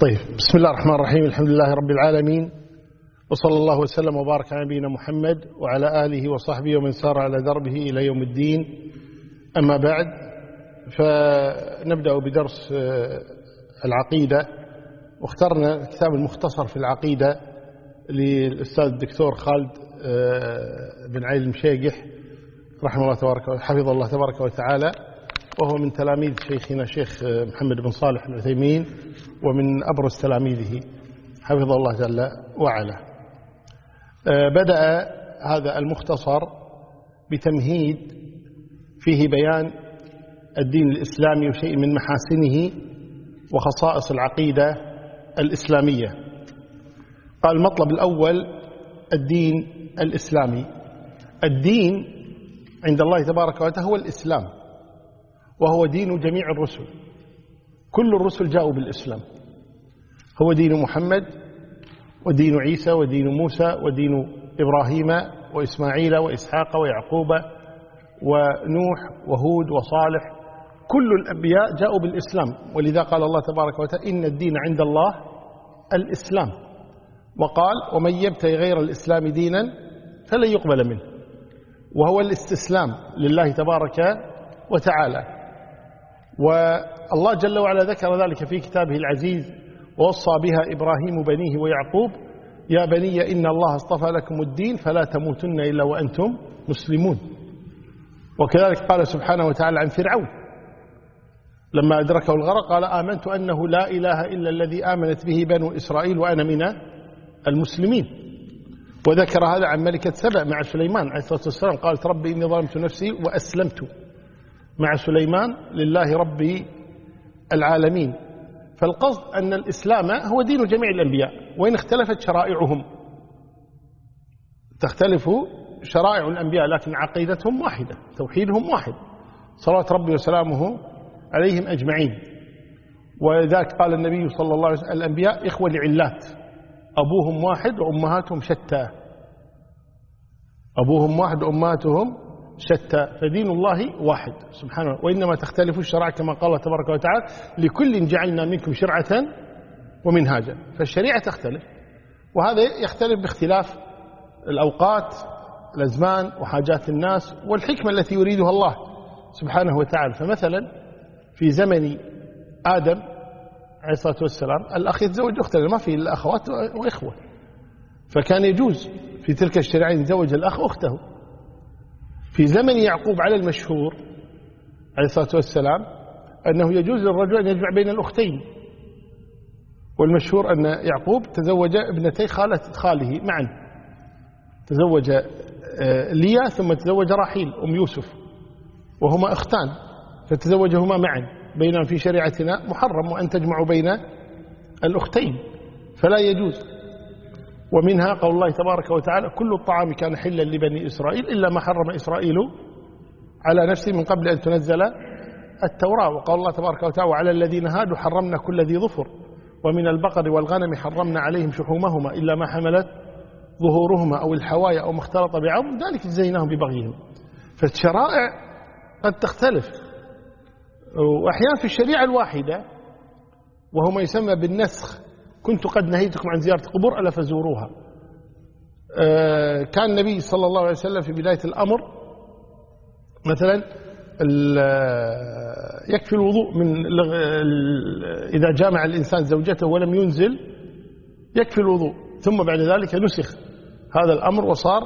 طيب بسم الله الرحمن الرحيم الحمد لله رب العالمين وصلى الله وسلم وبارك على نبينا محمد وعلى آله وصحبه ومن سار على دربه إلى يوم الدين. أما بعد فنبدأ بدرس العقيدة واخترنا الكتاب المختصر في العقيدة للأستاذ الدكتور خالد بن علي المشيقح رحمه الله تبارك حفظه الله تبارك وتعالى. وهو من تلاميذ شيخنا شيخ محمد بن صالح العثيمين ومن أبرز تلاميذه. حفظه الله جل وعلا. بدأ هذا المختصر بتمهيد فيه بيان الدين الإسلامي وشيء من محاسنه وخصائص العقيدة الإسلامية. قال المطلب الأول الدين الإسلامي. الدين عند الله تبارك وتعالى هو الإسلام. وهو دين جميع الرسل. كل الرسل جاءوا بالإسلام. هو دين محمد ودين عيسى ودين موسى ودين إبراهيم وإسماعيل وإسحاق ويعقوب ونوح وهود وصالح. كل الأنبياء جاءوا بالإسلام. ولذا قال الله تبارك وتعالى إن الدين عند الله الإسلام. وقال ومن يبتغي غير الإسلام دينا فلن يقبل منه. وهو الاستسلام لله تبارك وتعالى. والله جل وعلا ذكر ذلك في كتابه العزيز ووصى بها إبراهيم بنيه ويعقوب يا بني إن الله اصطفى لكم الدين فلا تموتن إلا وأنتم مسلمون. وكذلك قال سبحانه وتعالى عن فرعون لما أدركه الغرق قال آمنت أنه لا إله إلا الذي آمنت به بنو إسرائيل وأنا من المسلمين. وذكر هذا عن ملكة سبأ مع سليمان عليه الصلاة والسلام قالت ربي إني ظلمت نفسي وأسلمت. مع سليمان لله رب العالمين. فالقصد أن الإسلام هو دين جميع الأنبياء وإن اختلفت شرائعهم. تختلف شرائع الأنبياء لكن عقيدتهم واحدة توحيدهم واحد. صلوات ربي وسلامه عليهم أجمعين. ولذلك قال النبي صلى الله عليه وسلم الأنبياء إخوة لعلات. أبوهم واحد وأمهاتهم شتى. أبوهم واحد وأمهاتهم شتى فدين الله واحد. سبحانه وإنما تختلف الشرع كما قال الله تبارك وتعالى لكل جعلنا منكم شرعة ومنهاجا. فالشريعة تختلف. وهذا يختلف باختلاف الأوقات الأزمان وحاجات الناس والحكمة التي يريدها الله سبحانه وتعالى. فمثلا في زمن آدم عليه الصلاة والسلام الأخ يتزوج أخته ما في الأخوات وإخوة. فكان يجوز في تلك الشريعة يتزوج الأخ أخته. في زمن يعقوب على المشهور عليه الصلاة والسلام أنه يجوز للرجل أن يجمع بين الأختين. والمشهور أن يعقوب تزوج ابنتي خالة خاله معا. تزوج ليا ثم تزوج راحيل أم يوسف وهما أختان. فتزوجهما معا. بينما في شريعتنا محرم وأن تجمع بين الأختين. فلا يجوز. ومنها قول الله تبارك وتعالى كل الطعام كان حلا لبني إسرائيل إلا ما حرم إسرائيل على نفسه من قبل أن تنزل التوراة. وقال الله تبارك وتعالى وعلى الذين هادوا حرمنا كل ذي ظفر ومن البقر والغنم حرمنا عليهم شحومهما إلا ما حملت ظهورهما أو الحوايا أو ما اختلط ذلك جزيناهم ببغيهم. فالشرائع قد تختلف. وأحيانا في الشريعة الواحدة وهو ما يسمى بالنسخ كنت قد نهيتكم عن زيارة القبور ألا فزوروها. كان النبي صلى الله عليه وسلم في بداية الأمر مثلا يكفي الوضوء من إذا جامع الإنسان زوجته ولم ينزل يكفي الوضوء. ثم بعد ذلك نسخ هذا الأمر وصار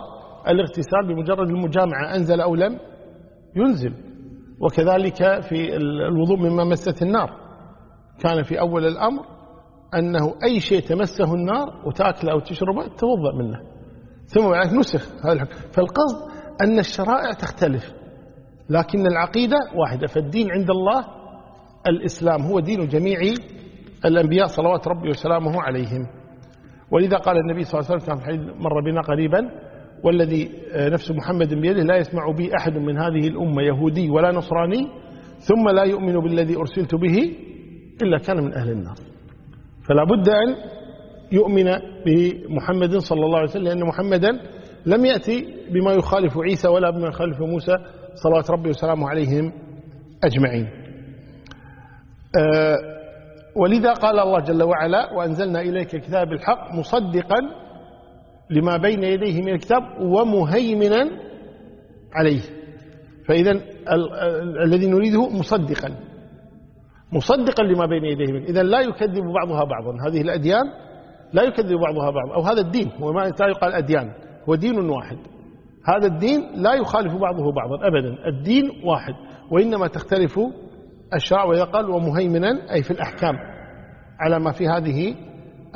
الاغتسال بمجرد المجامعة أنزل أو لم ينزل. وكذلك في الوضوء مما مست النار. كان في أول الأمر أنه أي شيء تمسه النار وتأكله أو تشربه توضأ منه. ثم بعد نسخ. هذا الحكم. فالقصد أن الشرائع تختلف. لكن العقيدة واحدة. فالدين عند الله الإسلام هو دين جميع الأنبياء صلوات ربي وسلامه عليهم. ولذا قال النبي صلى الله عليه وسلم كان مر بنا قريبا والذي نفس محمد بيده لا يسمع بي أحد من هذه الأمة يهودي ولا نصراني ثم لا يؤمن بالذي أرسلت به إلا كان من أهل النار. فلا بد أن يؤمن بمحمد صلى الله عليه وسلم لأن محمدا لم يأتي بما يخالف عيسى ولا بما يخالف موسى صلوات ربي وسلامه عليهم أجمعين. ولذا قال الله جل وعلا وأنزلنا إليك الكتاب بالحق مصدقا لما بين يديه من الكتاب ومهيمنا عليه. فإذا الذي نريده مصدقا. مصدقا لما بين يديه منه. إذا لا يكذب بعضها بعضا. هذه الأديان لا يكذب بعضها بعضا. أو هذا الدين هو ما لا يقال أديان هو دين واحد. هذا الدين لا يخالف بعضه بعضا أبدا. الدين واحد وإنما تختلف الشرع وإذا قال ومهيمنا أي في الأحكام. على ما في هذه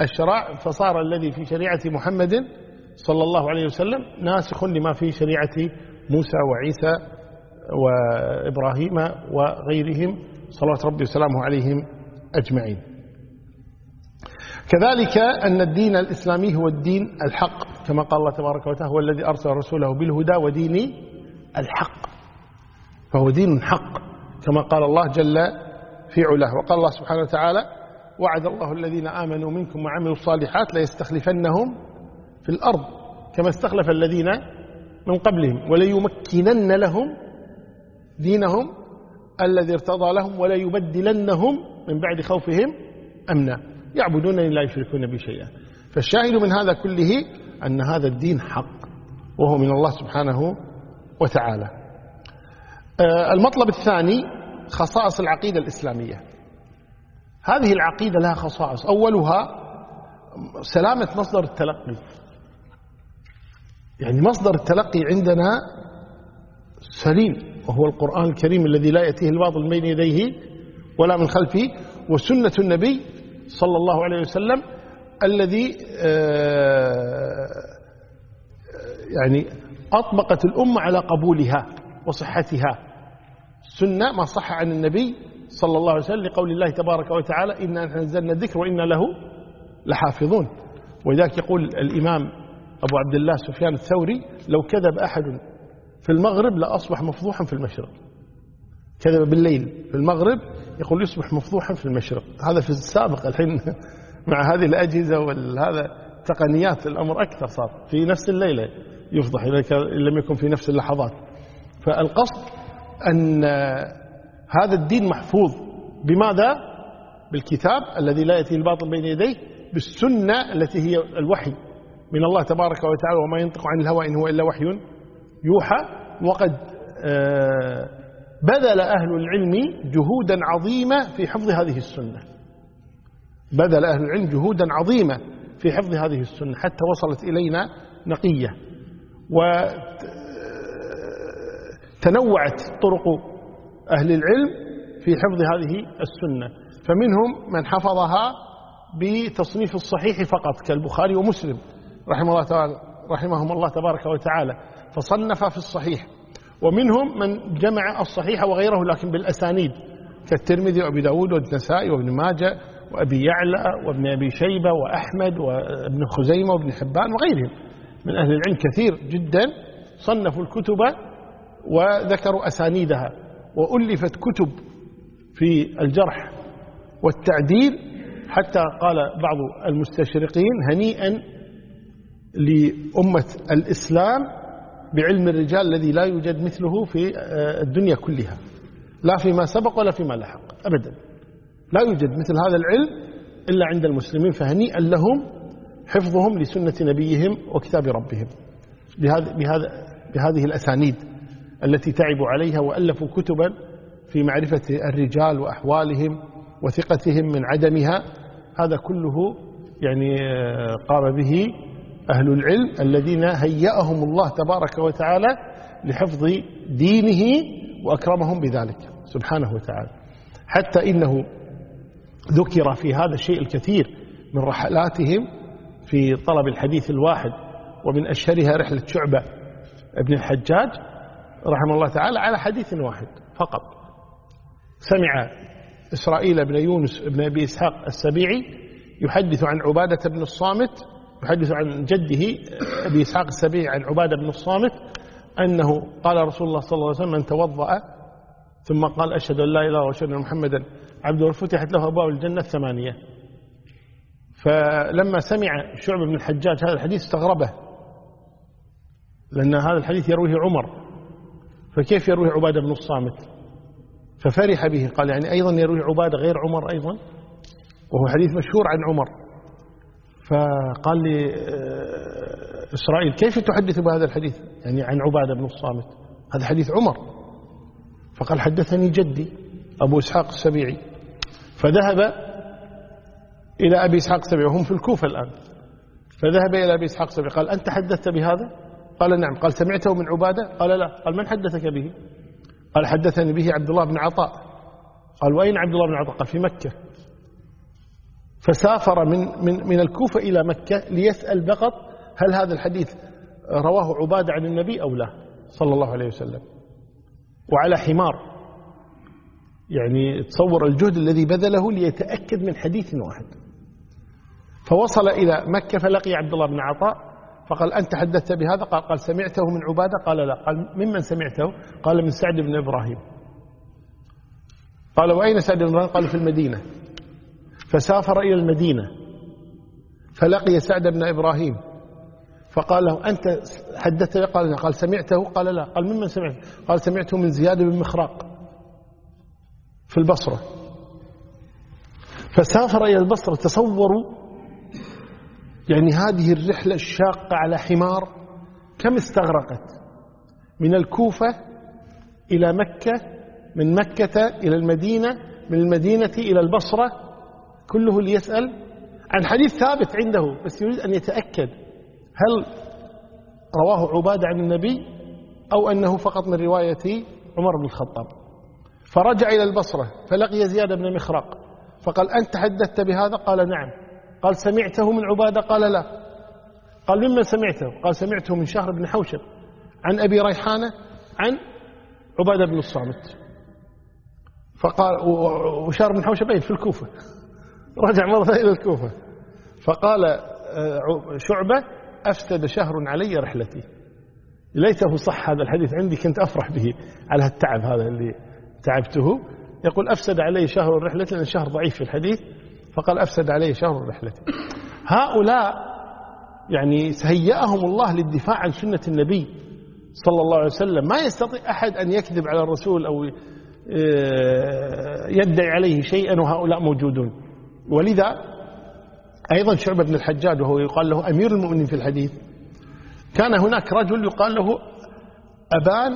الشرع فصار الذي في شريعة محمد صلى الله عليه وسلم ناسخ لما في شريعة موسى وعيسى وإبراهيم وغيرهم. صلوات ربي وسلامه عليهم أجمعين. كذلك أن الدين الإسلامي هو الدين الحق كما قال الله تبارك وتعالى هو الذي أرسل رسوله بالهدى ودين الحق. فهو دين حق كما قال الله جل في علاه. وقال الله سبحانه وتعالى وعد الله الذين آمنوا منكم وعملوا الصالحات ليستخلفنهم في الأرض كما استخلف الذين من قبلهم وليمكنن لهم دينهم الذي ارتضى لهم ولا يبدلنهم من بعد خوفهم أمنا. يعبدونني لا يشركون بي شيئا. فالشاهد من هذا كله أن هذا الدين حق وهو من الله سبحانه وتعالى. آه، المطلب الثاني خصائص العقيدة الإسلامية. هذه العقيدة لها خصائص. أولها سلامة مصدر التلقي. يعني مصدر التلقي عندنا سليم. وهو القرآن الكريم الذي لا يأتيه الباطل بين يديه ولا من خلفه وسنة النبي صلى الله عليه وسلم الذي آه، يعني أطبقت الأمة على قبولها وصحتها. سنة ما صح عن النبي صلى الله عليه وسلم لقول الله تبارك وتعالى إنا نزلنا الذكر وإنا له لحافظون. ولذلك يقول الإمام أبو عبد الله سفيان الثوري لو كذب أحد في المغرب لأصبح مفضوحا في المشرق. كذب بالليل في المغرب يقول يصبح مفضوحا في المشرق. هذا في السابق الحين مع هذه الأجهزة وهذا تقنيات الأمر أكثر صار. في نفس الليلة يفضح إذا لم يكن في نفس اللحظات. فالقصد أن هذا الدين محفوظ. بماذا؟ بالكتاب الذي لا يأتي الباطل بين يديه بالسنة التي هي الوحي. من الله تبارك وتعالى وما ينطق عن الهوى إن هو إلا وحي. يوحى وقد آه، بذل أهل العلم جهودا عظيمة في حفظ هذه السنة. بذل أهل العلم جهودا عظيمة في حفظ هذه السنة حتى وصلت إلينا نقية. وتنوعت طرق أهل العلم في حفظ هذه السنة. فمنهم من حفظها بتصنيف الصحيح فقط كالبخاري ومسلم رحمه الله تعالى رحمهم الله تبارك وتعالى. فصنف في الصحيح. ومنهم من جمع الصحيح وغيره لكن بالأسانيد كالترمذي وأبي داود والنسائي وابن ماجه وأبي يعلى وابن أبي شيبة وأحمد وابن خزيمة وابن حبان وغيرهم. من أهل العلم كثير جدا صنفوا الكتب وذكروا أسانيدها. وألفت كتب في الجرح والتعديل. حتى قال بعض المستشرقين هنيئا لأمة الإسلام بعلم الرجال الذي لا يوجد مثله في آه، الدنيا كلها. لا فيما سبق ولا فيما لحق أبدا. لا يوجد مثل هذا العلم إلا عند المسلمين فهنيئا لهم حفظهم لسنة نبيهم وكتاب ربهم. بهذا بهذا بهذه الأسانيد التي تعبوا عليها وألفوا كتبا في معرفة الرجال وأحوالهم وثقتهم من عدمها هذا كله يعني آه، قام به أهل العلم الذين هيأهم الله تبارك وتعالى لحفظ دينه وأكرمهم بذلك. سبحانه وتعالى. حتى إنه ذكر في هذا الشيء الكثير من رحلاتهم في طلب الحديث الواحد ومن أشهرها رحلة شعبة ابن الحجاج رحمه الله تعالى على حديث واحد فقط. سمع إسرائيل بن يونس بن أبي إسحاق السبيعي يحدث عن عبادة بن الصامت يحدث عن جده أبي إسحاق السبيعي عن عبادة بن الصامت أنه قال رسول الله صلى الله عليه وسلم من توضأ ثم قال أشهد أن لا إله إلا الله وأشهد أن محمدا عبده فتحت له أبواب الجنة الثمانية فلما سمع شعب بن الحجاج هذا الحديث استغربه لأن هذا الحديث يرويه عمر. فكيف يروي عبادة بن الصامت؟ ففرح به قال يعني أيضا يروي عبادة غير عمر أيضا؟ وهو حديث مشهور عن عمر. فقال لي آه، إسرائيل كيف تحدث بهذا الحديث؟ يعني عن عبادة بن الصامت. هذا حديث عمر. فقال حدثني جدي أبو إسحاق السبيعي. فذهب إلى أبي إسحاق السبيعي وهم في الكوفة الآن. فذهب إلى أبي إسحاق السبيعي قال أنت حدثت بهذا؟ قال نعم. قال سمعته من عبادة؟ قال لا. قال من حدثك به؟ قال حدثني به عبد الله بن عطاء. قال وأين عبد الله بن عطاء؟ قال في مكة. فسافر من, من, من الكوفة إلى مكة ليسأل فقط هل هذا الحديث رواه عبادة عن النبي أو لا صلى الله عليه وسلم. وعلى حمار. يعني تصور الجهد الذي بذله ليتأكد من حديث واحد. فوصل إلى مكة فلقي عبد الله بن عطاء فقال أنت حدثت بهذا؟ قال, قال سمعته من عبادة؟ قال لا. قال ممن سمعته؟ قال من سعد بن إبراهيم. قال وأين سعد بن إبراهيم؟ قال في المدينة. فسافر إلى المدينة فلقي سعد بن إبراهيم فقال له أنت حدثت قال قال سمعته؟ قال لا. قال ممن سمعت؟ قال سمعته من زياد بن مخراق في البصرة. فسافر إلى البصرة تصوروا يعني هذه الرحلة الشاقة على حمار كم استغرقت؟ من الكوفة إلى مكة من مكة إلى المدينة من المدينة إلى البصرة كله ليسأل عن حديث ثابت عنده بس يريد أن يتأكد هل رواه عبادة عن النبي أو أنه فقط من رواية عمر بن الخطاب. فرجع إلى البصرة فلقي زياد بن مخرق فقال أنت حدثت بهذا؟ قال نعم. قال سمعته من عبادة؟ قال لا. قال ممن سمعته؟ قال سمعته من شهر بن حوشب عن أبي ريحانة عن عبادة بن الصامت. فقال وشهر بن حوشب في الكوفة. رجع مرة إلى الكوفة. فقال آه، شعبة أفسد شهر علي رحلتي. ليته صح هذا الحديث عندي كنت أفرح به على التعب هذا اللي تعبته. يقول أفسد علي شهر رحلتي لأن شهر ضعيف في الحديث. فقال أفسد علي شهر رحلتي. هؤلاء يعني هيأهم الله للدفاع عن سنة النبي صلى الله عليه وسلم. ما يستطيع أحد أن يكذب على الرسول أو آه، يدعي عليه شيئا وهؤلاء موجودون. ولذا أيضا شعبة بن الحجاج وهو يقال له أمير المؤمنين في الحديث كان هناك رجل يقال له أبان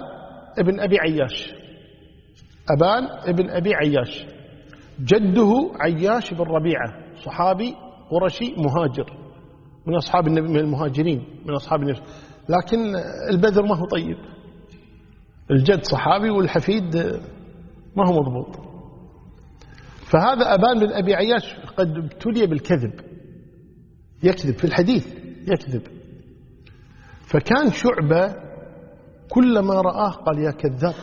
ابن أبي عياش. أبان ابن أبي عياش. جده عياش بن ربيعة صحابي قرشي مهاجر من أصحاب النبي من المهاجرين من أصحاب النبي. لكن البذر ما هو طيب. الجد صحابي والحفيد ما هو مضبوط. فهذا أبان بن أبي عياش قد ابتلي بالكذب. يكذب في الحديث يكذب. فكان شعبة كلما رآه قال يا كذاب.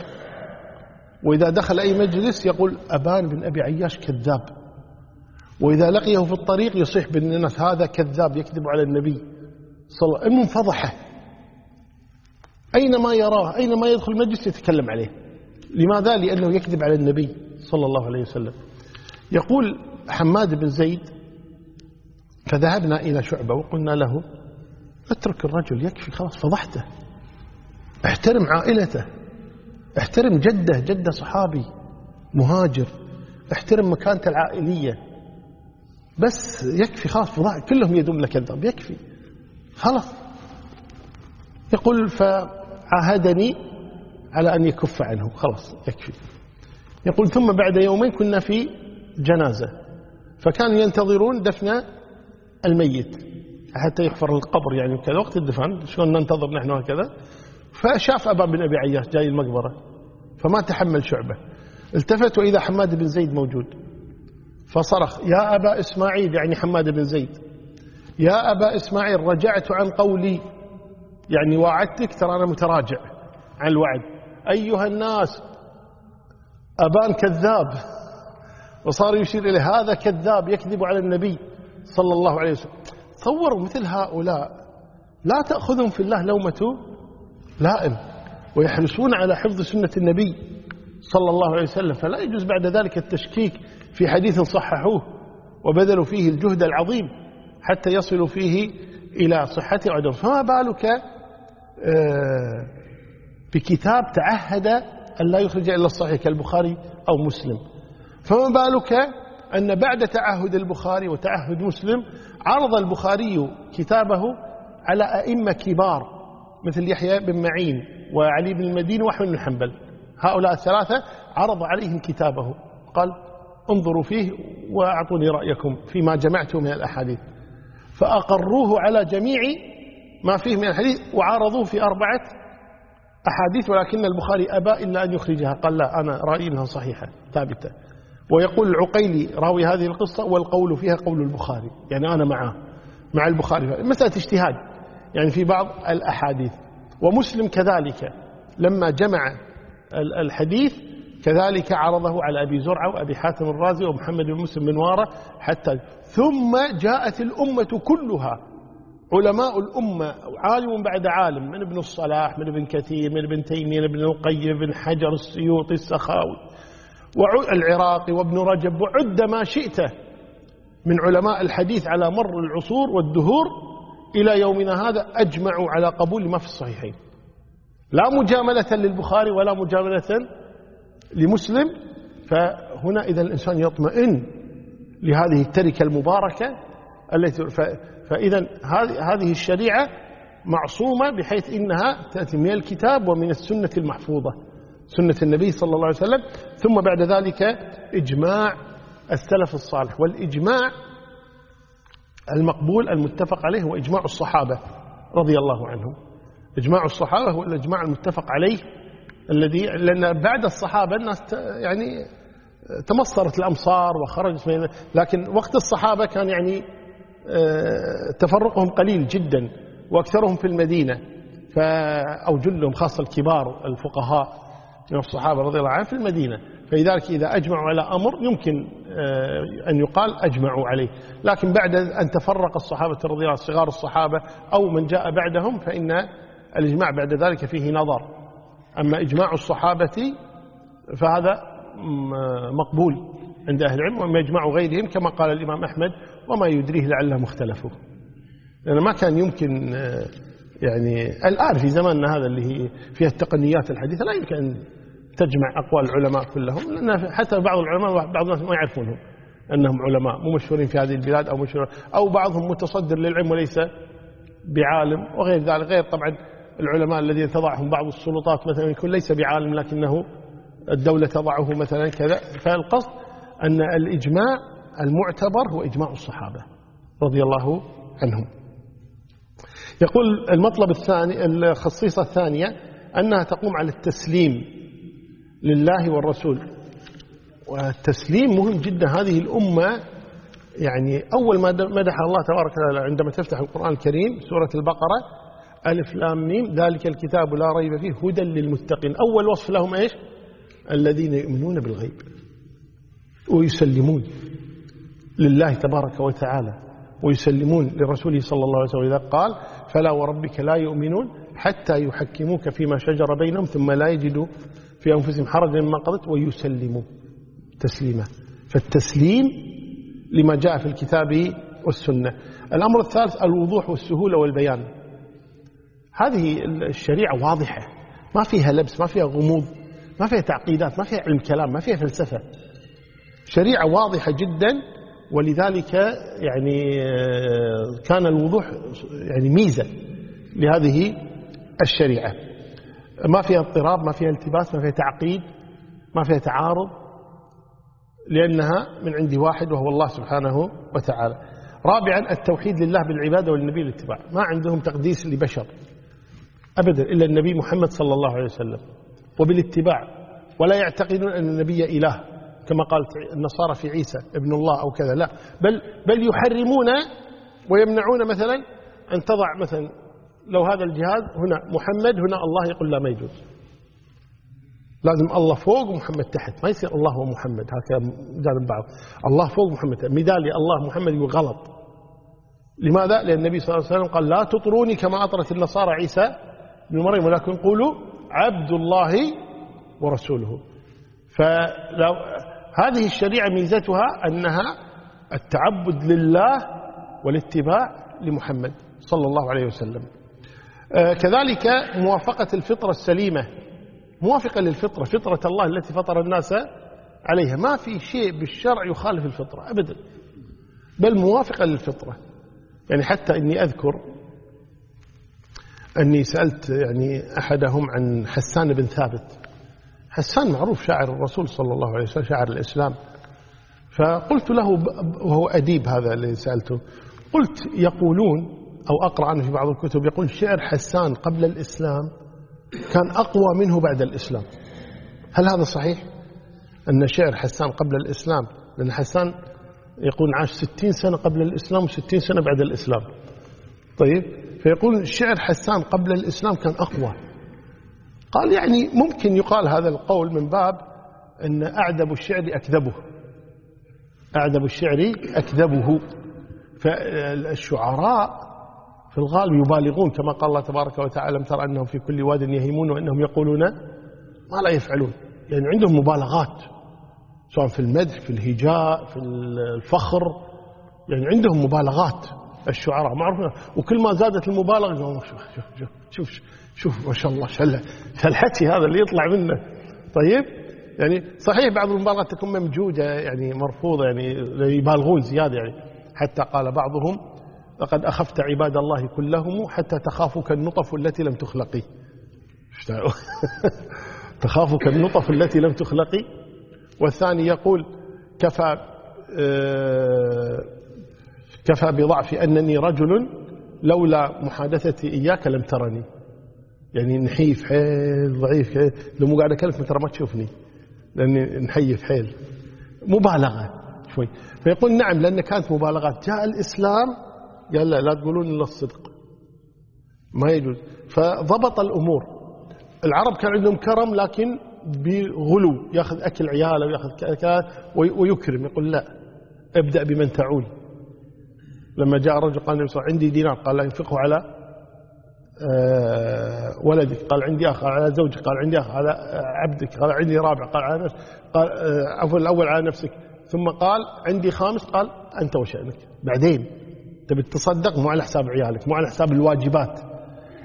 وإذا دخل أي مجلس يقول أبان بن أبي عياش كذاب. وإذا لقيه في الطريق يصيح بالناس هذا كذاب يكذب على النبي صلى الله عليه وسلم. فضحه أينما يراه أينما يدخل المجلس يتكلم عليه. لماذا؟ لأنه يكذب على النبي صلى الله عليه وسلم. يقول حماد بن زيد فذهبنا إلى شعبة وقلنا له اترك الرجل يكفي خلاص فضحته احترم عائلته احترم جده جده صحابي مهاجر احترم مكانته العائلية بس يكفي خلاص فضح كلهم يدوم لك كذاب يكفي خلاص. يقول فعاهدني على أن يكف عنه خلاص يكفي. يقول ثم بعد يومين كنا في جنازة. فكانوا ينتظرون دفن الميت حتى يحفر القبر يعني وكذا. وقت الدفن شلون ننتظر نحن هكذا فشاف أبا بن أبي عياش جاي المقبرة فما تحمل شعبة. التفت وإذا حماد بن زيد موجود. فصرخ يا أبا إسماعيل. يعني حماد بن زيد يا أبا إسماعيل رجعت عن قولي. يعني وعدتك ترى أنا متراجع عن الوعد. أيها الناس أبان كذاب. وصار يشير إليه هذا كذاب يكذب على النبي صلى الله عليه وسلم. تصوروا مثل هؤلاء. لا تأخذهم في الله لومة لائم. ويحرصون على حفظ سنة النبي صلى الله عليه وسلم. فلا يجوز بعد ذلك التشكيك في حديث صححوه وبذلوا فيه الجهد العظيم حتى يصلوا فيه إلى صحته وعدم فما بالك آه، بكتاب تعهد أن لا يخرج إلا الصحيح كالبخاري أو مسلم. فما بالك أن بعد تعهد البخاري وتعهد مسلم عرض البخاري كتابه على أئمة كبار مثل يحيى بن معين وعلي بن المديني وأحمد بن حنبل. هؤلاء الثلاثة عرض عليهم كتابه. قال انظروا فيه وأعطوني رأيكم فيما جمعته من الأحاديث. فأقروه على جميع ما فيه من الحديث وعارضوه في أربعة أحاديث ولكن البخاري أبى إلا أن يخرجها. قال لا أنا رأيي أنها صحيحة ثابتة. ويقول العقيلي راوي هذه القصة والقول فيها قول البخاري. يعني أنا معه مع البخاري. مسألة اجتهاد. يعني في بعض الأحاديث. ومسلم كذلك. لما جمع الحديث كذلك عرضه على أبي زرعة وأبي حاتم الرازي ومحمد بن مسلم بن وارة حتى. ثم جاءت الأمة كلها. علماء الأمة عالم بعد عالم. من ابن الصلاح من ابن كثير من ابن تيمية من ابن القيم بن حجر السيوطي السخاوي. والعراقي وابن رجب وعد ما شئت من علماء الحديث على مر العصور والدهور إلى يومنا هذا أجمعوا على قبول ما في الصحيحين. لا مجاملة للبخاري ولا مجاملة لمسلم فهنا إذا الإنسان يطمئن لهذه التركة المباركة التي فإذا هذه الشريعة معصومة بحيث إنها تأتي من الكتاب ومن السنة المحفوظة. سنة النبي صلى الله عليه وسلم ثم بعد ذلك إجماع السلف الصالح والإجماع المقبول المتفق عليه هو إجماع الصحابة رضي الله عنهم. إجماع الصحابة هو الإجماع المتفق عليه الذي لأن بعد الصحابة الناس يعني تمصرت الأمصار وخرجت من لكن وقت الصحابة كان يعني آه، تفرقهم قليل جدا وأكثرهم في المدينة أو جلهم خاصة الكبار الفقهاء. من الصحابة رضي الله عنهم في المدينة. فلذلك إذا أجمعوا على أمر يمكن آه، أن يقال أجمعوا عليه. لكن بعد أن تفرق الصحابة رضي الله عنهم صغار الصحابة أو من جاء بعدهم فإن الإجماع بعد ذلك فيه نظر. أما إجماع الصحابة فهذا مقبول عند أهل العلم وما يجمع غيرهم كما قال الإمام أحمد وما يدريه لعله مختلفه لأن ما كان يمكن آه، يعني الآن في زماننا هذا اللي هي فيها التقنيات الحديثة لا يمكن أن تجمع أقوال العلماء كلهم لأن حتى بعض العلماء بعض الناس ما يعرفونهم أنهم علماء مو مشهورين في هذه البلاد أو مشهور أو بعضهم متصدر للعلم وليس بعالم وغير ذلك غير طبعا العلماء الذين تضعهم بعض السلطات مثلا يكون ليس بعالم لكنه الدولة تضعه مثلا كذا فالقصد أن الإجماع المعتبر هو إجماع الصحابة رضي الله عنهم. يقول المطلب الثاني الخصيصة الثانية أنها تقوم على التسليم لله والرسول. والتسليم مهم جدا. هذه الأمة يعني أول ما مدح الله تبارك وتعالى عندما تفتح القرآن الكريم سورة البقرة ألف لام ميم ذلك الكتاب لا ريب فيه هدى للمتقين. أول وصف لهم إيش؟ الذين يؤمنون بالغيب ويسلمون لله تبارك وتعالى ويسلمون لرسوله صلى الله عليه وسلم. إذا قال فلا وربك لا يؤمنون حتى يحكموك فيما شجر بينهم ثم لا يجدوا في أنفسهم حرجا مما قضت ويسلموا تسليما. فالتسليم لما جاء في الكتاب والسنة. الأمر الثالث الوضوح والسهولة والبيان. هذه الشريعة واضحة. ما فيها لبس ما فيها غموض ما فيها تعقيدات ما فيها علم كلام ما فيها فلسفة. شريعة واضحة جدا ولذلك يعني آه، كان الوضوح يعني ميزة لهذه الشريعة. ما فيها اضطراب ما فيها التباس ما فيها تعقيد ما فيها تعارض لأنها من عند واحد وهو الله سبحانه وتعالى. رابعا التوحيد لله بالعبادة والنبي الاتباع. ما عندهم تقديس لبشر أبدا إلا النبي محمد صلى الله عليه وسلم. وبالاتباع. ولا يعتقدون أن النبي إله. كما قالت النصارى في عيسى ابن الله أو كذا لا. بل, بل يحرمون ويمنعون مثلا أن تضع مثلا لو هذا الجهاز هنا محمد هنا الله يقول لا ما يجوز. لازم الله فوق ومحمد تحت. ما يصير الله ومحمد هكذا جانب بعض. الله فوق محمد. ميدالي الله محمد يقول غلط. لماذا؟ لأن النبي صلى الله عليه وسلم قال لا تطروني كما أطرت النصارى عيسى بن مريم ولكن قولوا عبد الله ورسوله. فلو هذه الشريعة ميزتها أنها التعبد لله والاتباع لمحمد صلى الله عليه وسلم. آه، كذلك موافقة الفطرة السليمة. موافقة للفطرة فطرة الله التي فطر الناس عليها. ما في شيء بالشرع يخالف الفطرة أبدا. بل موافقة للفطرة. يعني حتى إني أذكر أني سألت يعني أحدهم عن حسان بن ثابت. حسان معروف شاعر الرسول صلى الله عليه وسلم شاعر الإسلام. فقلت له وهو أديب هذا اللي سألته. قلت يقولون أو أقرأ عنه في بعض الكتب يقول شعر حسان قبل الإسلام كان أقوى منه بعد الإسلام. هل هذا صحيح؟ أن شعر حسان قبل الإسلام لأن حسان يقول عاش ستين سنة قبل الإسلام وستين سنة بعد الإسلام. طيب فيقول شعر حسان قبل الإسلام كان أقوى. قال يعني ممكن يقال هذا القول من باب أن أعدب الشعر أكذبه. أعدب الشعر أكذبه. فالشعراء في الغالب يبالغون كما قال الله تبارك وتعالى لم ترى أنهم في كل واد يهيمون وأنهم يقولون ما لا يفعلون. يعني عندهم مبالغات سواء في المدح في الهجاء في الفخر. يعني عندهم مبالغات. الشعراء معروف وكل ما زادت المبالغة شوف شوف شوف شوف, ما شاء الله شل الحكي هذا اللي يطلع منه. طيب؟ يعني صحيح بعض المبالغات تكون ممجوجة يعني مرفوضة يعني يبالغون زيادة يعني حتى قال بعضهم لقد أخفت عباد الله كلهم حتى تخافك النطف التي لم تخلقي. تخافك النطف التي لم تخلقي؟ والثاني يقول كفى آه، كفى بضعف أنني رجل لولا محادثتي إياك لم ترني. يعني نحيف حيل ضعيف حيل. لو مو قاعد أكلف ترى ما تشوفني لأني نحيف حيل. مبالغة شوي. فيقول نعم لأن كانت مبالغات. جاء الإسلام قال لا لا تقولون إلا الصدق. ما يجوز. فضبط الأمور. العرب كان عندهم كرم لكن بغلو. ياخذ أكل عياله وياخذ كذا ويكرم. يقول لا ابدأ بمن تعول. لما جاء رجل قال النبي صلى الله عليه وسلم عندي دينار قال لا ينفقه على آه، ولدك قال عندي قال على زوجك قال عندي أخ على عبدك قال عندي رابع قال على نفسك قال آه، عفوا الأول على نفسك. ثم قال عندي خامس قال أنت وشأنك. بعدين تبي تصدق؟ مو على حساب عيالك مو على حساب الواجبات.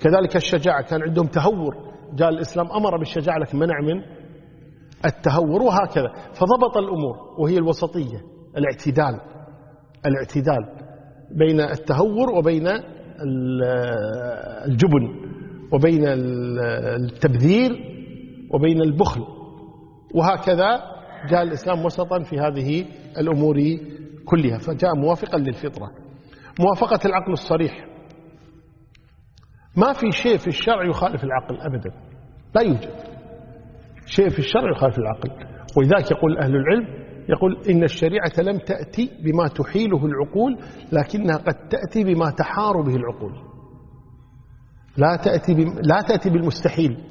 كذلك الشجاعة كان عندهم تهور. جاء الإسلام أمر بالشجاعة لكن منع من التهور وهكذا. فضبط الأمور وهي الوسطية الاعتدال الاعتدال. بين التهور وبين الجبن وبين التبذير وبين البخل. وهكذا جاء الإسلام وسطا في هذه الأمور كلها فجاء موافقا للفطرة. موافقة العقل الصريح. ما في شيء في الشرع يخالف العقل أبدا. لا يوجد. شيء في الشرع يخالف العقل. ولذلك يقول أهل العلم يقول إن الشريعة لم تأتي بما تحيله العقول لكنها قد تأتي بما تحار به العقول. لا تأتي, لا تأتي بالمستحيل.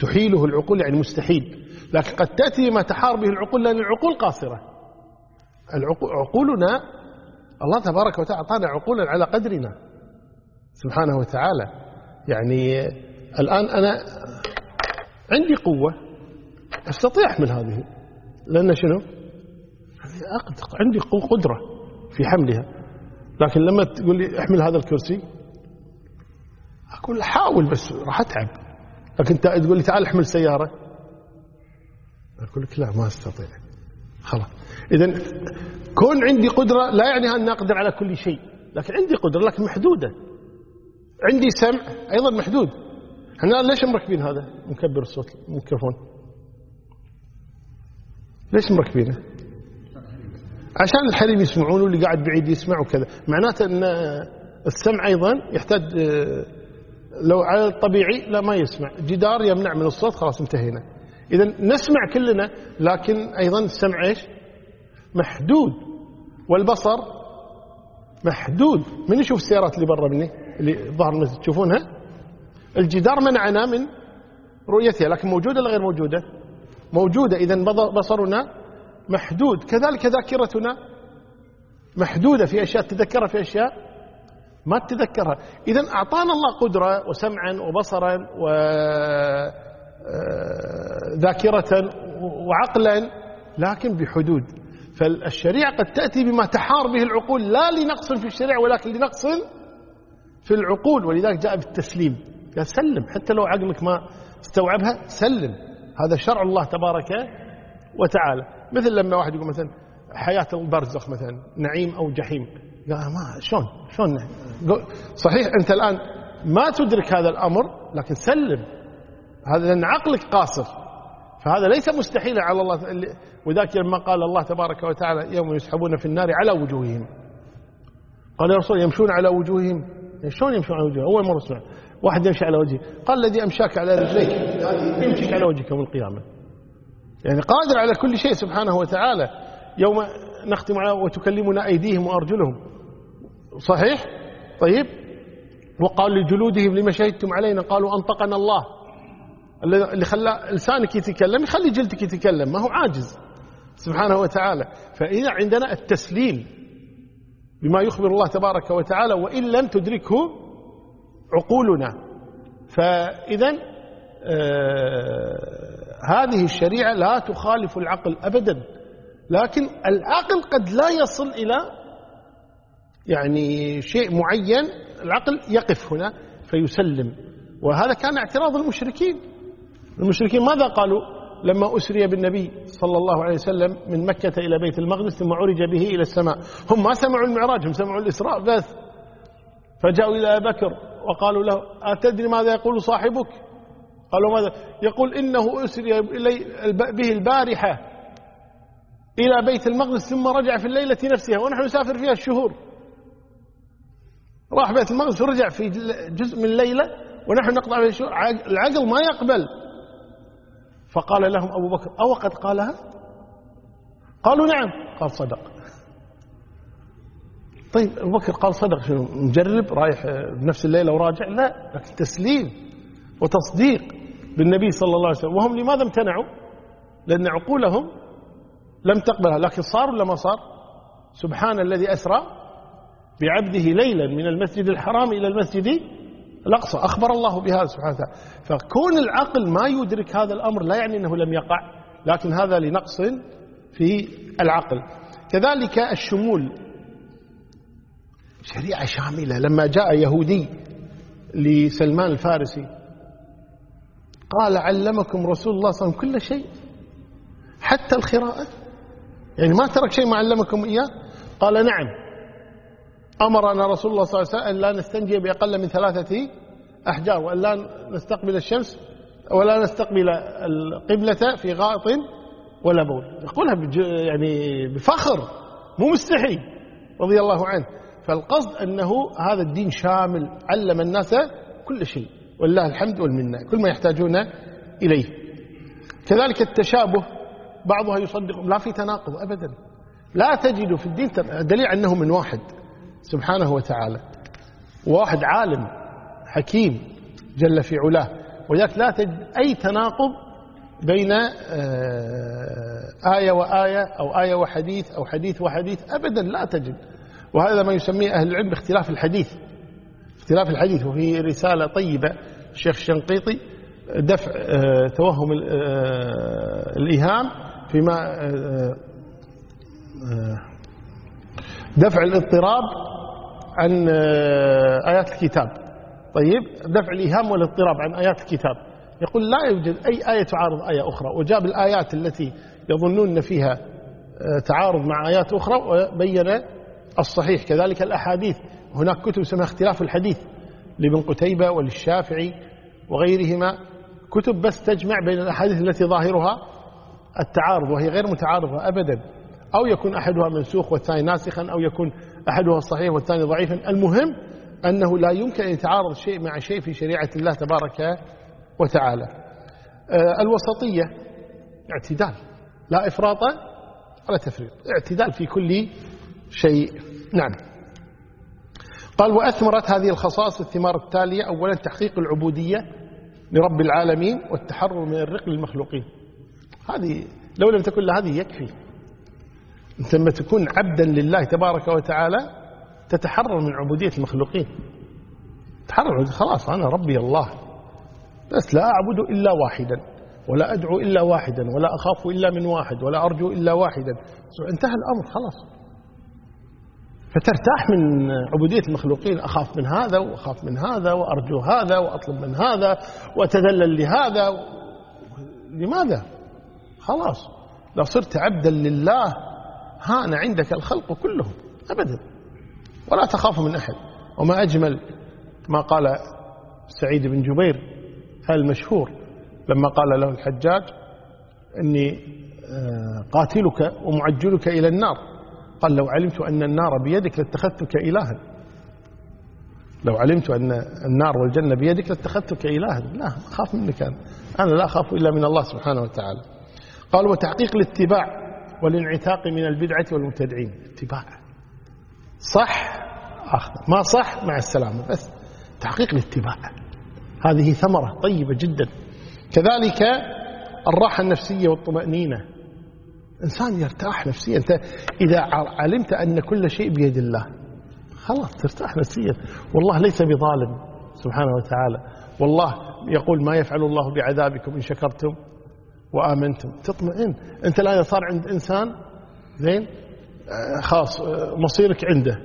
تحيله العقول يعني مستحيل. لكن قد تأتي بما تحار به العقول لأن العقول قاصرة. عقولنا الله تبارك وتعالى أعطانا عقولا على قدرنا. سبحانه وتعالى. يعني الآن أنا عندي قوة أستطيع أحمل هذه. لأن شنو؟ عندي قدرة في حملها. لكن لما تقول لي احمل هذا الكرسي أقول حاول بس راح أتعب. لكن تقول لي تعال احمل سيارة. أقول لك لا ما أستطيع. خلاص. إذا كون عندي قدرة لا يعني أن أقدر على كل شيء. لكن عندي قدرة لكن محدودة. عندي سمع أيضا محدود. إحنا ليش مركبين هذا؟ مكبر الصوت الميكروفون ليش مركبينه؟ عشان الحريم يسمعون واللي قاعد بعيد يسمع وكذا معناته إن السمع أيضا يحتاج آه، لو على الطبيعي لا ما يسمع. جدار يمنع من الصوت خلاص انتهينا. اذا نسمع كلنا لكن أيضا السمع إيش؟ محدود. والبصر محدود. من يشوف السيارات اللي برا مني؟ اللي ظهر تشوفونها؟ الجدار منعنا من رؤيتها لكن موجودة ولا غير موجودة؟ موجودة. اذا بصرنا محدود. كذلك ذاكرتنا محدودة في أشياء تذكرها في أشياء ما تتذكرها. إذا أعطانا الله قدرة وسمعا وبصرا وذاكرة آه، وعقلا لكن بحدود. فالشريعة قد تأتي بما تحار به العقول لا لنقص في الشريعة ولكن لنقص في العقول. ولذلك جاء بالتسليم. قال سلم حتى لو عقلك ما استوعبها سلم. هذا شرع الله تبارك وتعالى. مثل لما واحد يقول مثلا حياة البرزخ مثلا نعيم أو جحيم. قال ما شلون؟ شلون صحيح أنت الآن ما تدرك هذا الأمر لكن سلم. هذا لأن عقلك قاصر. فهذا ليس مستحيلا على الله. وذاك لما قال الله تبارك وتعالى يوم يسحبون في النار على وجوههم. قال يا رسول يمشون على وجوههم. شلون يمشون على وجوههم؟ أول مرة أسمع. واحد يمشي على وجهه. قال الذي أمشاك على رجليك يمشيك على وجهك يوم القيامة. يعني قادر على كل شيء سبحانه وتعالى. يوم نختم على وتكلمنا أيديهم وأرجلهم. صحيح؟ طيب. وقال لجلودهم لما شهدتم علينا؟ قالوا أنطقنا الله. اللي خلى لسانك يتكلم يخلي جلدك يتكلم. ما هو عاجز. سبحانه وتعالى. فإذا عندنا التسليم بما يخبر الله تبارك وتعالى وإن لم تدركه عقولنا. فإذا آه هذه الشريعة لا تخالف العقل أبدا. لكن العقل قد لا يصل إلى يعني شيء معين العقل يقف هنا فيسلم. وهذا كان اعتراض المشركين. المشركين ماذا قالوا؟ لما أسري بالنبي صلى الله عليه وسلم من مكة إلى بيت المقدس ثم عرج به إلى السماء. هم ما سمعوا المعراج هم سمعوا الإسراء بس. فجاءوا إلى بكر وقالوا له أتدري ماذا يقول صاحبك؟ قالوا ماذا؟ يقول إنه أسري به البارحة إلى بيت المقدس ثم رجع في الليلة نفسها ونحن نسافر فيها الشهور. راح بيت المقدس ورجع في جزء من الليلة ونحن نقطع في الشهور. العقل ما يقبل. فقال لهم أبو بكر أو قد قالها؟ قالوا نعم. قال صدق. طيب أبو بكر قال صدق شنو؟ مجرب رايح بنفس الليلة وراجع؟ لا لكن تسليم وتصديق. بالنبي صلى الله عليه وسلم. وهم لماذا امتنعوا؟ لأن عقولهم لم تقبلها. لكن صار ولا ما صار؟ سبحان الذي أسرى بعبده ليلا من المسجد الحرام إلى المسجد الأقصى. أخبر الله بهذا سبحانه وتعالى. فكون العقل ما يدرك هذا الأمر لا يعني أنه لم يقع لكن هذا لنقص في العقل. كذلك الشمول. شريعة شاملة. لما جاء يهودي لسلمان الفارسي قال علمكم رسول الله صلى الله عليه وسلم كل شيء حتى الخراءة يعني ما ترك شيء ما علمكم إياه؟ قال نعم. أمرنا رسول الله صلى الله عليه وسلم أن لا نستنجي بأقل من ثلاثة أحجار وأن لا نستقبل الشمس ولا نستقبل القبلة في غائط ولا بول. يقولها يعني بفخر مو مستحي رضي الله عنه. فالقصد أنه هذا الدين شامل علم الناس كل شيء. والله الحمد والمنة. كل ما يحتاجون إليه. كذلك التشابه بعضها يصدق لا في تناقض أبدا. لا تجد في الدين دليل أنه من واحد سبحانه وتعالى. واحد عالم حكيم جل في علاه. ولذلك لا تجد أي تناقض بين آية وآية أو آية وحديث أو حديث وحديث. أبدا لا تجد. وهذا ما يسميه أهل العلم باختلاف الحديث. اختلاف الحديث وفي رسالة طيبة الشيخ الشنقيطي دفع توهم الإيهام فيما دفع الاضطراب عن آيات الكتاب. طيب دفع الإيهام والاضطراب عن آيات الكتاب. يقول لا يوجد أي آية تعارض آية أخرى وجاب الآيات التي يظنون فيها تعارض مع آيات أخرى وبين الصحيح. كذلك الأحاديث هناك كتب اسمها اختلاف الحديث لابن قتيبة وللشافعي وغيرهما. كتب بس تجمع بين الأحاديث التي ظاهرها التعارض وهي غير متعارضة أبدا. أو يكون أحدها منسوخ والثاني ناسخا أو يكون أحدها صحيح والثاني ضعيفا. المهم أنه لا يمكن أن يتعارض شيء مع شيء في شريعة الله تبارك وتعالى. الوسطية اعتدال لا إفراط ولا تفريط. اعتدال في كل شيء. نعم. قال وأثمرت هذه الخصائص الثمار التالية أولا تحقيق العبودية لرب العالمين والتحرر من الرق للمخلوقين. هذه لو لم تكن هذه يكفي. أنت لما تكون عبدا لله تبارك وتعالى تتحرر من عبودية المخلوقين. تحرر خلاص أنا ربي الله. بس لا أعبد إلا واحدا ولا أدعو إلا واحدا ولا أخاف إلا من واحد ولا أرجو إلا واحدا. انتهى الأمر خلاص. فترتاح من عبودية المخلوقين أخاف من هذا وأخاف من هذا وأرجو هذا وأطلب من هذا وأتذلل لهذا. لماذا؟ خلاص لو صرت عبدا لله هان عندك الخلق كلهم أبدا. ولا تخاف من أحد. وما أجمل ما قال سعيد بن جبير المشهور لما قال له الحجاج إني آه، قاتلك ومعجلك إلى النار. قال لو علمت أن النار بيدك لاتخذتك إلها. لو علمت أن النار والجنة بيدك لاتخذتك إلها. لا أخاف منك. أنا أنا لا أخاف إلا من الله سبحانه وتعالى. قال وتحقيق الاتباع والانعتاق من البدعة والمبتدعين. اتباع. صح؟ أخذ ما صح؟ مع السلامة. بس تحقيق الاتباع. هذه ثمرة طيبة جدا. كذلك الراحة النفسية والطمأنينة. إنسان يرتاح نفسيا. أنت إذا علمت أن كل شيء بيد الله خلاص ترتاح نفسيا. والله ليس بظالم سبحانه وتعالى. والله يقول ما يفعل الله بعذابكم إن شكرتم وآمنتم. تطمئن. أنت الآن صار عند إنسان زين؟ آه، خاص آه، مصيرك عنده.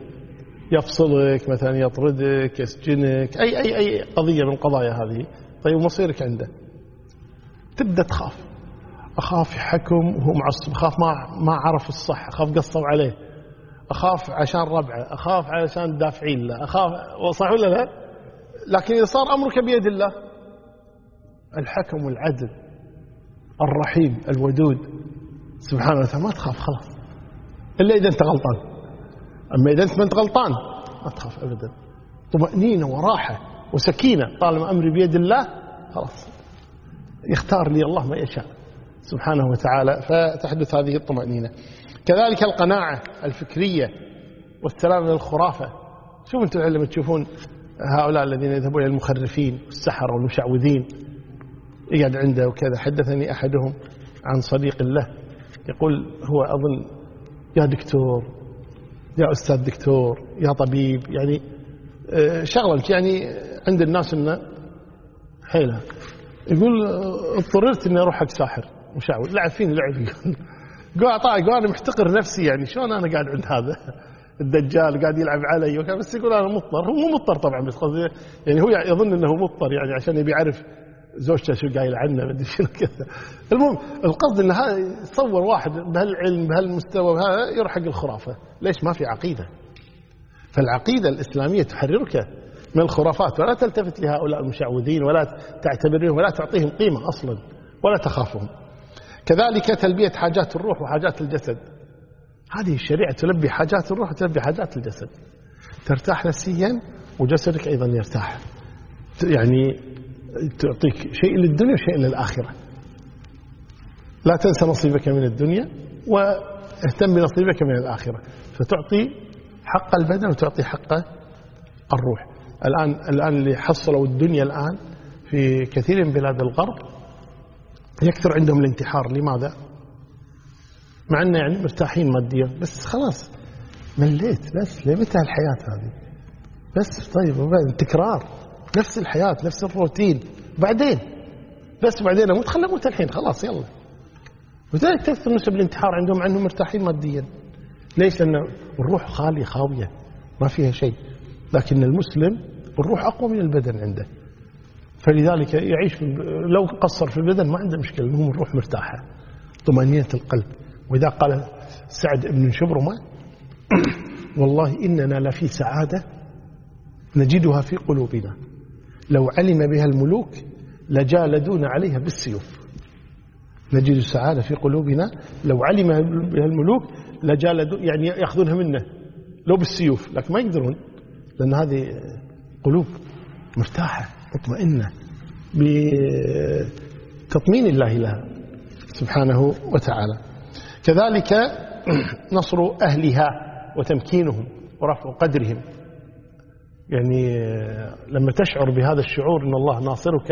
يفصلك مثلا يطردك يسجنك أي, أي, أي قضية من القضايا هذه. طيب مصيرك عنده. تبدأ تخاف. أخاف يحكم وهو معصب أخاف ما ما عرف الصح أخاف قصوا عليه. أخاف عشان ربعه أخاف عشان دافعين له أخاف صح ولا لا؟ لكن إذا صار أمرك بيد الله الحكم والعدل الرحيم الودود سبحانه وتعالى ما تخاف خلاص. إلا إذا أنت غلطان. أما إذا أنت ما أنت غلطان ما تخاف أبدا. طمأنينة وراحة وسكينة طالما أمري بيد الله خلاص. يختار لي الله ما يشاء. سبحانه وتعالى فتحدث هذه الطمأنينة. كذلك القناعة الفكرية والسلام من الخرافة. شوفوا أنتم لما تشوفون هؤلاء الذين يذهبون إلى المخرفين والسحرة والمشعوذين؟ يقعد عنده وكذا. حدثني أحدهم عن صديق له يقول هو أظن يا دكتور يا أستاذ دكتور يا طبيب يعني آه، شغلة يعني عند الناس إنه حيلة يقول اضطررت إني أروح حق ساحر مشعوذ لعب فيني لعب. طيب قال أنا محتقر نفسي يعني. شلون أنا قاعد عند هذا؟ الدجال قاعد يلعب علي وكان بس يقول أنا مضطر. هو مو مضطر طبعا بس قصدي يعني هو يظن إنه مضطر يعني عشان يبي يعرف زوجته شو قايل عنه ما أدري شنو كذا. المهم القصد إن هذا يتصور واحد بهالعلم بهالمستوى يروح حق الخرافة. ليش؟ ما في عقيدة. فالعقيدة الإسلامية تحررك من الخرافات. ولا تلتفت لهؤلاء المشعوذين ولا تعتبرهم ولا تعطيهم قيمة أصلا ولا تخافهم. كذلك تلبية حاجات الروح وحاجات الجسد. هذه الشريعة تلبي حاجات الروح وتلبي حاجات الجسد. ترتاح نفسيا وجسدك أيضا يرتاح. يعني تعطيك شيء للدنيا وشيء للآخرة. لا تنسى نصيبك من الدنيا واهتم بنصيبك من الآخرة. فتعطي حق البدن وتعطي حق الروح. الآن الآن اللي حصلوا الدنيا الآن في كثير من بلاد الغرب يكثر عندهم الانتحار لماذا؟ مع أنه يعني مرتاحين ماديا بس خلاص مليت بس لمتى الحياة هذه؟ بس طيب تكرار نفس الحياة نفس الروتين بعدين بس بعدين أموت خلنا أموت الحين؟ خلاص يلا. وذلك تكثر نسب الانتحار عندهم عنهم مرتاحين ماديا. ليش؟ لأن الروح خالية خاوية ما فيها شيء. لكن المسلم الروح أقوى من البدن عنده. فلذلك يعيش لو قصر في البدن ما عنده مشكلة المهم الروح مرتاحة طمأنينة القلب. وإذا قال سعد بن شبرمة والله إننا لفي سعادة نجدها في قلوبنا. لو علم بها الملوك لجالدون عليها بالسيوف. نجد السعادة في قلوبنا. لو علم بها الملوك لجالدوا يعني يأخذونها منه لو بالسيوف. لكن ما يقدرون لأن هذه قلوب مرتاحة. مطمئنة بتطمين الله لها سبحانه وتعالى. كذلك نصر أهلها وتمكينهم ورفع قدرهم. يعني لما تشعر بهذا الشعور أن الله ناصرك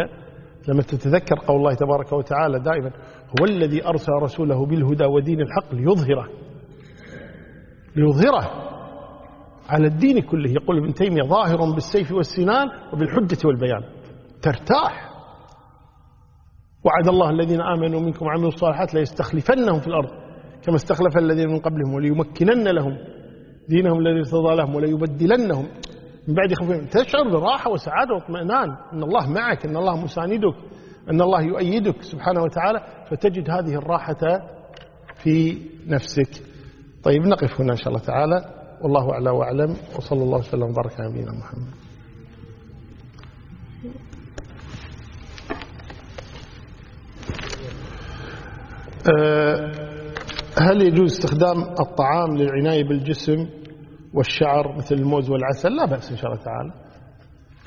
لما تتذكر قول الله تبارك وتعالى دائما هو الذي أرسل رسوله بالهدى ودين الحق ليظهره. ليظهره. على الدين كله. يقول ابن تيمية ظاهر بالسيف والسنان وبالحجة والبيان. ترتاح. وعد الله الذين آمنوا منكم وعملوا الصالحات ليستخلفنهم في الأرض كما استخلف الذين من قبلهم وليمكنن لهم دينهم الذي ارتضى لهم وليبدلنهم. من بعد خوفهم. تشعر براحة وسعادة واطمئنان. أن الله معك أن الله مساندك أن الله يؤيدك سبحانه وتعالى. فتجد هذه الراحة في نفسك. طيب نقف هنا إن شاء الله تعالى. والله أعلى وأعلم وصلى الله وسلم وبارك على نبينا محمد. أه، هل يجوز استخدام الطعام للعناية بالجسم والشعر مثل الموز والعسل؟ لا بأس إن شاء الله تعالى.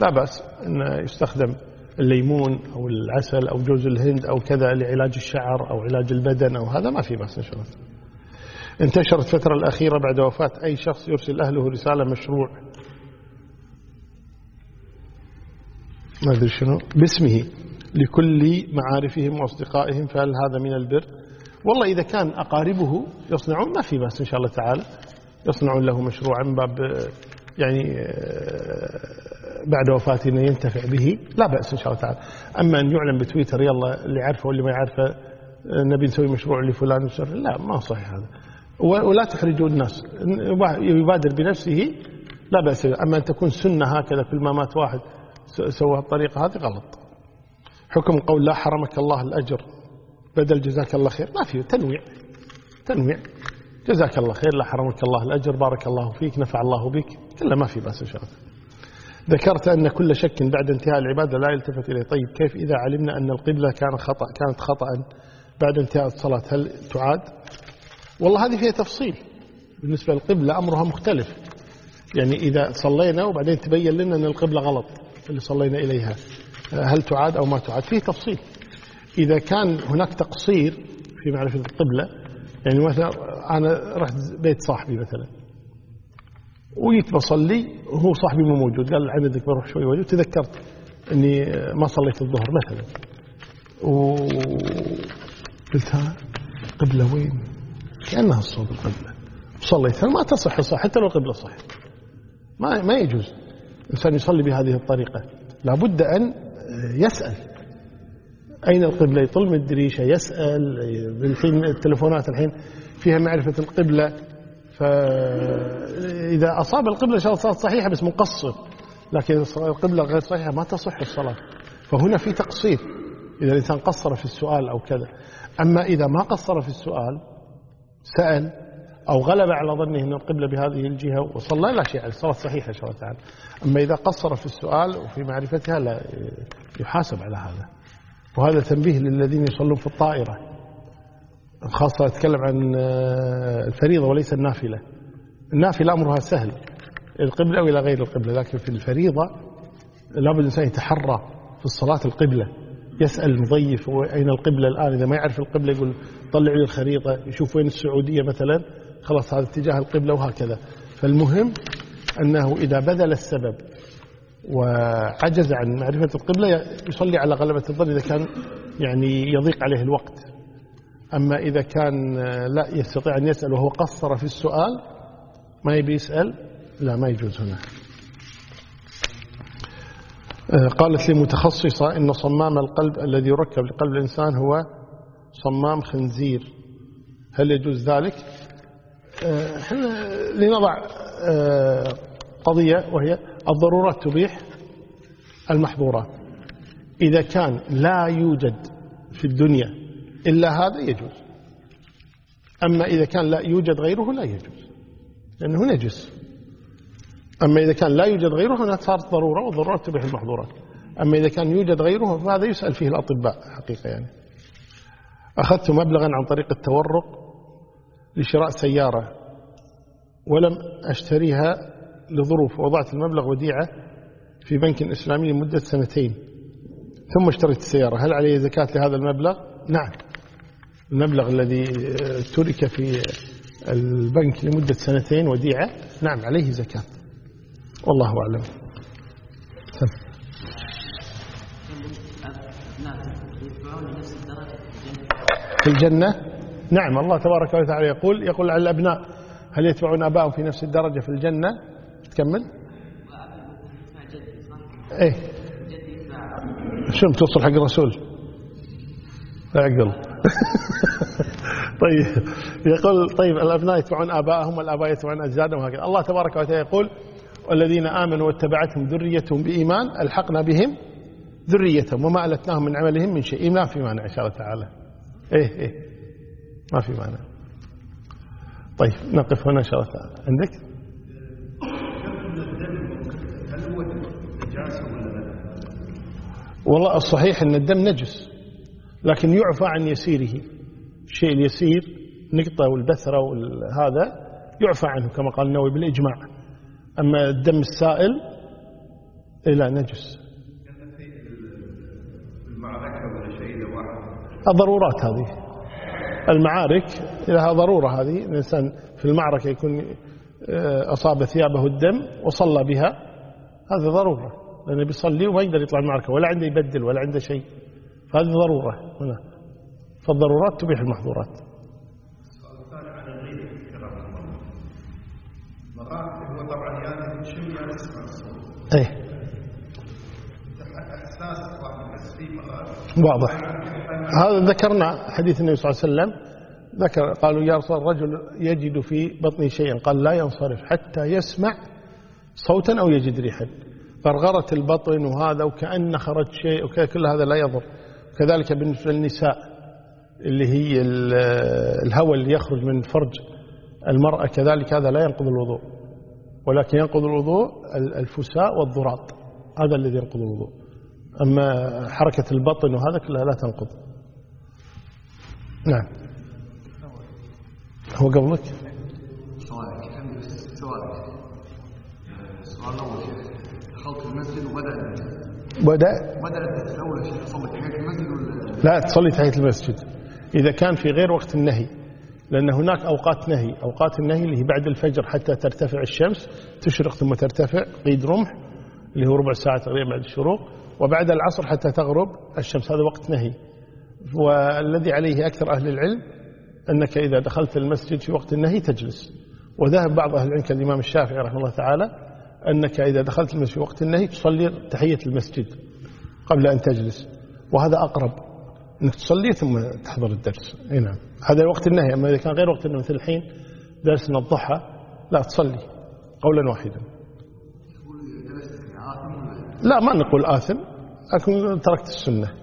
لا بأس أن يستخدم الليمون أو العسل أو جوز الهند أو كذا لعلاج الشعر أو علاج البدن أو هذا ما في بأس إن شاء الله. انتشرت الفترة الأخيرة بعد وفاة أي شخص يرسل أهله رسالة مشروع. ما أدري شنو. باسمه لكل معارفهم وأصدقائهم فهل هذا من البر؟ والله إذا كان أقاربه يصنعون ما في بأس إن شاء الله تعالى. يصنعون له مشروعا من باب يعني بعد وفاته إنه ينتفع به لا بأس إن شاء الله تعالى. أما أن يعلن بتويتر يلا اللي يعرفه واللي ما يعرفه نبي نسوي مشروع لفلان لا ما صحيح هذا. ولا تحرجوا الناس. يبادر بنفسه لا بأس أما أن تكون سنة هكذا كل ما مات واحد سوى الطريقة هذه غلط. حكم قول لا حرمك الله الأجر بدل جزاك الله خير. ما فيه. تنويع. تنويع. جزاك الله خير. لا حرمك الله الأجر. بارك الله فيك. نفع الله بك. كله ما في بأس إن شاء الله ذكرت أن كل شك بعد انتهاء العبادة لا يلتفت إليه. طيب كيف إذا علمنا أن القبلة كان خطأ كانت خطأ بعد انتهاء الصلاة؟ هل تعاد؟ والله هذه فيها تفصيل. بالنسبة للقبلة أمرها مختلف. يعني إذا صلينا وبعدين تبين لنا أن القبلة غلط اللي صلينا إليها. هل تعاد أو ما تعاد؟ فيه تفصيل. إذا كان هناك تقصير في معرفة القبلة يعني مثلا أنا رحت بيت صاحبي مثلا وجيت بصلي وهو صاحبي مو موجود قال عندك بروح شوي وجه تذكرت إني ما صليت الظهر مثلا. وقلت ها قبلة وين؟ كأنها الصوب القبلة. وصليتها ما تصح صح حتى لو القبلة صح ما ما يجوز الانسان يصلي بهذه الطريقة. لابد أن يسأل. أين القبلة؟ يطل من الدريشة يسأل الحين التلفونات الحين فيها معرفة القبلة. فإذا أصاب القبلة شاء الله صحيحة بس مقصر لكن القبلة غير صحيحة ما تصح الصلاة. فهنا في تقصير. إذا الإنسان قصر في السؤال أو كذا. أما إذا ما قصر في السؤال سأل أو غلب على ظنه أن القبلة بهذه الجهة وصلى لا شيء الصلاة صحيحة إن شاء الله تعالى. أما إذا قصر في السؤال وفي معرفتها لا يحاسب على هذا. وهذا تنبيه للذين يصلون في الطائرة خاصة أتكلم عن آه، الفريضة وليس النافلة. النافلة أمرها سهل القبلة وإلى غير القبلة لكن في الفريضة لابد الإنسان يتحرى في الصلاة القبلة. يسأل المضيف أين القبلة الآن؟ إذا ما يعرف القبلة يقول طلع لي الخريطة يشوف وين السعودية مثلا. خلاص هذا اتجاه القبلة وهكذا. فالمهم أنه إذا بذل السبب وعجز عن معرفة القبلة يصلي على غلبة الظن إذا كان يعني يضيق عليه الوقت. أما إذا كان لا يستطيع أن يسأل وهو قصر في السؤال ما يبي يسأل لا ما يجوز هنا. قالت لي متخصصة إن صمام القلب الذي يركب لقلب الإنسان هو صمام خنزير. هل يجوز ذلك؟ آه، إحنا لنضع آه، قضية وهي الضرورات تبيح المحظورات. إذا كان لا يوجد في الدنيا إلا هذا يجوز. أما إذا كان لا يوجد غيره لا يجوز لأنه نجس. أما إذا كان لا يوجد غيره هنا صارت ضرورة والضرورات تبيح المحظورات أما إذا كان يوجد غيره فهذا يسأل فيه الأطباء حقيقة يعني. أخذت مبلغا عن طريق التورق لشراء سيارة ولم أشتريها لظروف وضعت المبلغ وديعة في بنك إسلامي لمدة سنتين. ثم اشتريت السيارة. هل علي زكاة لهذا المبلغ؟ نعم. المبلغ الذي ترك في البنك لمدة سنتين وديعة؟ نعم عليه زكاة. والله أعلم. في الجنة؟ نعم الله تبارك وتعالى يقول يقول على الأبناء هل يتبعون أباهم في نفس الدرجة في الجنة؟ تكمل. إيه. شنو توصل حق الرسول؟ لا طيب يقول طيب الأبناء يتبعون آباءهم والآباء يتبعون أجدادهم وهكذا. الله تبارك وتعالى يقول والذين آمنوا واتبعتهم ذريتهم بإيمان ألحقنا بهم ذريتهم وما ألتناهم من عملهم من شيء. ما في مانع إن شاء الله تعالى. إيه إيه ما في مانع. طيب نقف هنا إن شاء الله تعالى. عندك؟ والله الصحيح أن الدم نجس لكن يعفى عن يسيره. الشيء اليسير نقطة والبثرة وهذا يعفى عنه كما قال النووي بالإجماع. أما الدم السائل إلى نجس. الضرورات هذه. المعارك لها ضرورة هذه. الإنسان في المعركة يكون آه، أصاب ثيابه الدم وصلى بها هذا ضرورة. لأنه بيصلي وما يقدر يطلع المعركة ولا عنده يبدل ولا عنده شيء. فهذه ضرورة هنا. فالضرورات تبيح المحظورات. هو طبعا يعني شو ما تسمع الصوت إيه. واضح. هذا ذكرنا حديث النبي صلى الله عليه وسلم. ذكر قالوا يا رسول الرجل يجد في بطنه شيئا. قال لا ينصرف حتى يسمع صوتا أو يجد ريحا. غرغرة البطن وهذا وكأن خرج شيء وكذا كل هذا لا يضر. كذلك بالنسبة للنساء اللي هي الهواء اللي يخرج من فرج المرأة كذلك هذا لا ينقض الوضوء. ولكن ينقض الوضوء الفساء والضراط. هذا الذي ينقض الوضوء. أما حركة البطن وهذا كلها لا تنقض. نعم. هو قبلك؟ سؤالك سؤالك. شيخ دخلت المسجد وبدأ بدأ؟ بدأ تصلي تحية المسجد ولا؟ لا تصلي تحية المسجد. إذا كان في غير وقت النهي. لأن هناك أوقات نهي أوقات النهي اللي هي بعد الفجر حتى ترتفع الشمس تشرق ثم ترتفع قيد رمح اللي هو ربع ساعة تقريبا بعد الشروق وبعد العصر حتى تغرب الشمس. هذا وقت نهي. والذي عليه أكثر أهل العلم أنك إذا دخلت المسجد في وقت النهي تجلس. وذهب بعض أهل العلم كالإمام الشافعي رحمه الله تعالى أنك إذا دخلت المسجد في وقت النهي تصلي تحية المسجد قبل أن تجلس. وهذا أقرب أنك تصلي ثم تحضر الدرس. إي نعم. هذا وقت النهي. أما إذا كان غير وقت النهي مثل الحين درسنا الضحى لا تصلي قولا واحدا. لا ما نقول آثم لكن تركت السنة.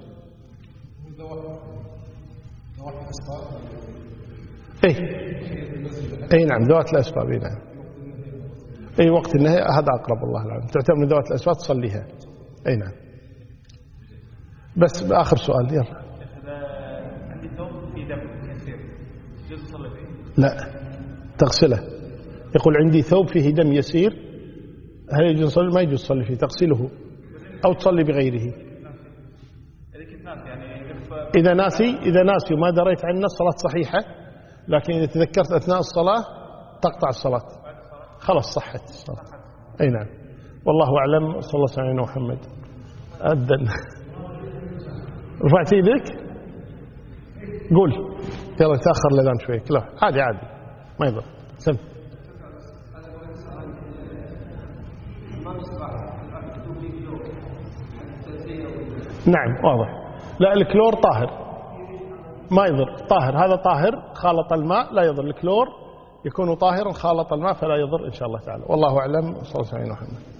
إي. إي نعم ذوات الأسباب. إي نعم. إي وقت النهي هذا أقرب الله العالم تعتبر من ذوات الأسباب تصليها. إي نعم. بس باخر سؤال يلا عندي ثوب في دم يسير يجوز تصلي فيه لا. تغسله. يقول عندي ثوب فيه دم يسير. هل يجوز تصلي ما يجوز تصلي فيه تغسله. أو تصلي بغيره. إذا ناسي إذا ناسي وما دريت عنه الصلاة صحيحة. لكن إذا تذكرت أثناء الصلاة تقطع الصلاة. خلاص صحت الصلاة. أي نعم. والله أعلم. صلى الله عليه محمد. أذن رفعت يدك قول. يلا تأخر الأذان شوي. لا عادي عادي. ما يضر. سم. نعم واضح. لا الكلور طاهر. ما يضر. طاهر. هذا طاهر خالط الماء لا يضر. الكلور يكون طاهرا خالط الماء فلا يضر إن شاء الله تعالى. والله أعلم. صلى الله عليه وسلم